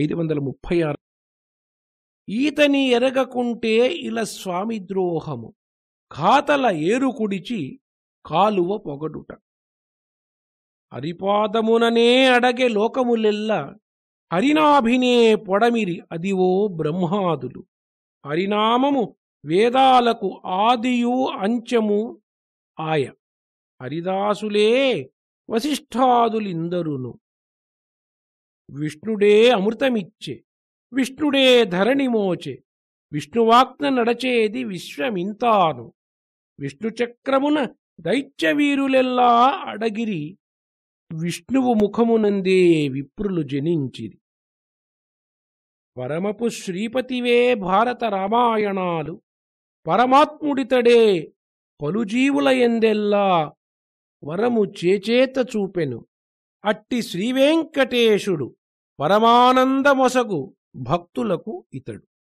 ఐదు వందల ముప్పై ఆరు. ఈతని ఎరగకుంటే ఇల స్వామి ద్రోహము. ఖాతల ఏరుకుడిచి కాలువ పొగడుట. హరిపాదముననే అడగే లోకములెల్ల హరినాభినే పొడమిరి అదివో బ్రహ్మాదులు. హరినామము వేదాలకు ఆదియు అంచము ఆయ. హరిదాసులే వశిష్ఠాదులిందరును. విష్ణుడే అమృతమిచ్చే విష్ణుడే ధరణిమోచే విష్ణువాక్న నడచేది విశ్వమింతాను. విష్ణుచక్రమున దైత్యవీరులెల్లా అడగిరి విష్ణువు ముఖమునందే విప్రులు జనించిరి. పరమపు శ్రీపతివే భారత రామాయణాలు పరమాత్ముడితడే పలుజీవుల ఎందెల్లా వరము చేచేత చూపెను. అట్టి శ్రీవేంకటేశుడు పరమానందమొసగు భక్తులకు ఇతడు.